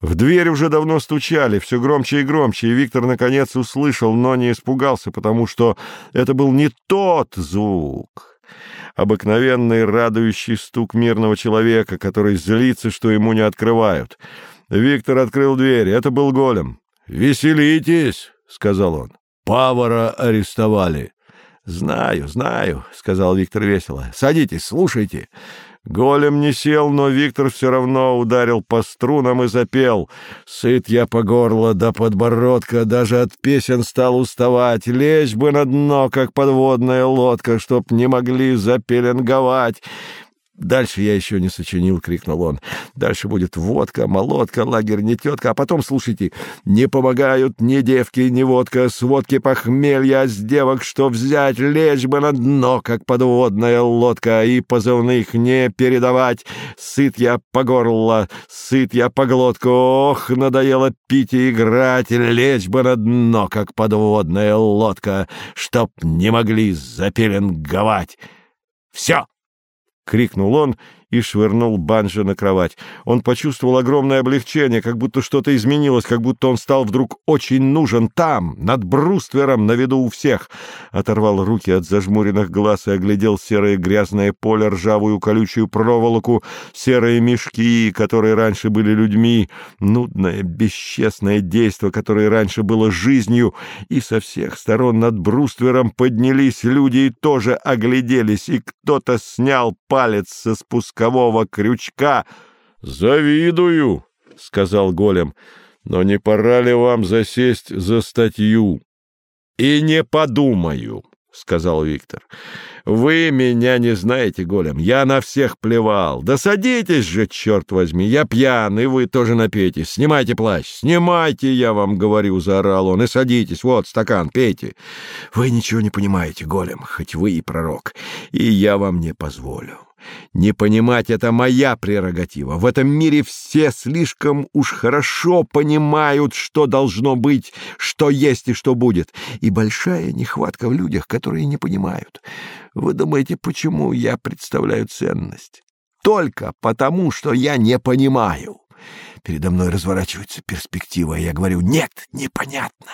В дверь уже давно стучали, все громче и громче, и Виктор наконец услышал, но не испугался, потому что это был не тот звук. Обыкновенный радующий стук мирного человека, который злится, что ему не открывают. Виктор открыл дверь. Это был голем. «Веселитесь!» — сказал он. «Павара арестовали». «Знаю, знаю», — сказал Виктор весело. «Садитесь, слушайте». Голем не сел, но Виктор все равно ударил по струнам и запел. «Сыт я по горло до подбородка, даже от песен стал уставать. Лечь бы на дно, как подводная лодка, чтоб не могли запеленговать». «Дальше я еще не сочинил», — крикнул он. «Дальше будет водка, молотка, лагерь не тетка, а потом, слушайте, не помогают ни девки, ни водка, с водки похмелья, а с девок что взять, лечь бы на дно, как подводная лодка, и позывных не передавать. Сыт я по горло, сыт я по глотку, ох, надоело пить и играть, лечь бы на дно, как подводная лодка, чтоб не могли запеленговать. Все!» — крикнул он и швырнул банджо на кровать. Он почувствовал огромное облегчение, как будто что-то изменилось, как будто он стал вдруг очень нужен там, над бруствером, на виду у всех. Оторвал руки от зажмуренных глаз и оглядел серое грязное поле, ржавую колючую проволоку, серые мешки, которые раньше были людьми, нудное, бесчестное действо, которое раньше было жизнью, и со всех сторон над бруствером поднялись люди и тоже огляделись, и кто-то снял палец со спуска спускового крючка. «Завидую», — сказал голем, — «но не пора ли вам засесть за статью?» «И не подумаю», — сказал Виктор. «Вы меня не знаете, голем, я на всех плевал. Да садитесь же, черт возьми, я пьян, и вы тоже напейтесь. Снимайте плащ, снимайте, я вам говорю», — заорал он, — «и садитесь, вот стакан, пейте». «Вы ничего не понимаете, голем, хоть вы и пророк, и я вам не позволю». Не понимать — это моя прерогатива. В этом мире все слишком уж хорошо понимают, что должно быть, что есть и что будет. И большая нехватка в людях, которые не понимают. Вы думаете, почему я представляю ценность? Только потому, что я не понимаю. Передо мной разворачивается перспектива, и я говорю «нет, непонятно».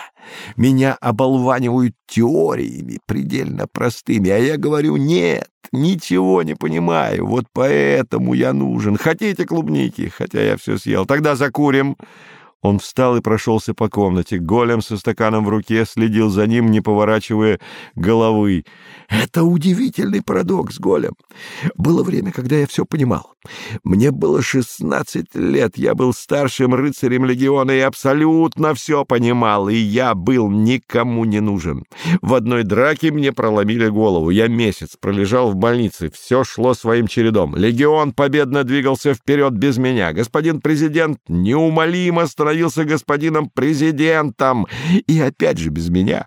Меня оболванивают теориями предельно простыми, а я говорю «нет, ничего не понимаю, вот поэтому я нужен. Хотите клубники? Хотя я все съел. Тогда закурим». Он встал и прошелся по комнате. Голем со стаканом в руке следил за ним, не поворачивая головы. Это удивительный парадокс, Голем. Было время, когда я все понимал. Мне было шестнадцать лет, я был старшим рыцарем легиона и абсолютно все понимал, и я был никому не нужен. В одной драке мне проломили голову. Я месяц пролежал в больнице, все шло своим чередом. Легион победно двигался вперед без меня. Господин президент неумолимо становился господином президентом. И опять же без меня.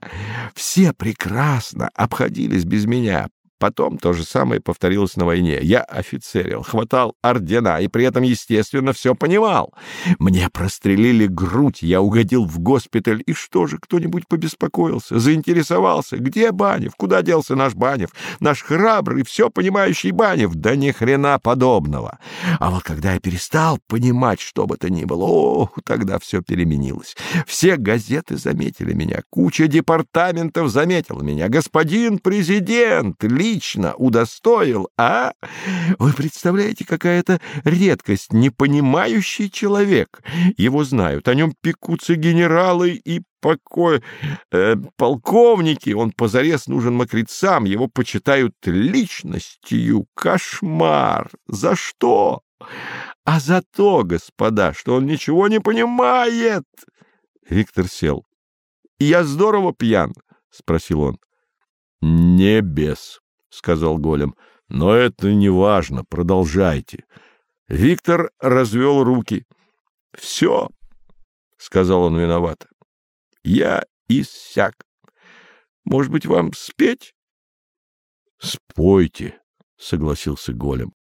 Все прекрасно обходились без меня. Потом то же самое повторилось на войне. Я офицерил, хватал ордена и при этом, естественно, все понимал. Мне прострелили грудь, я угодил в госпиталь, и что же, кто-нибудь побеспокоился, заинтересовался, где Банев, куда делся наш Банев, наш храбрый, все понимающий Банев? Да ни хрена подобного. А вот когда я перестал понимать, что бы то ни было, о, тогда все переменилось. Все газеты заметили меня, куча департаментов заметила меня. Господин президент, ли лично удостоил, а? Вы представляете, какая-то редкость, непонимающий человек. Его знают, о нем пекутся генералы и покой... Э, полковники, он позарез нужен мокрецам, его почитают личностью. Кошмар! За что? А за то, господа, что он ничего не понимает. Виктор сел. — Я здорово пьян? — спросил он. — Не без, — сказал голем. — Но это не важно, продолжайте. Виктор развел руки. — Все, — сказал он виновато. — Я иссяк. Может быть, вам спеть? — Спойте, — согласился голем.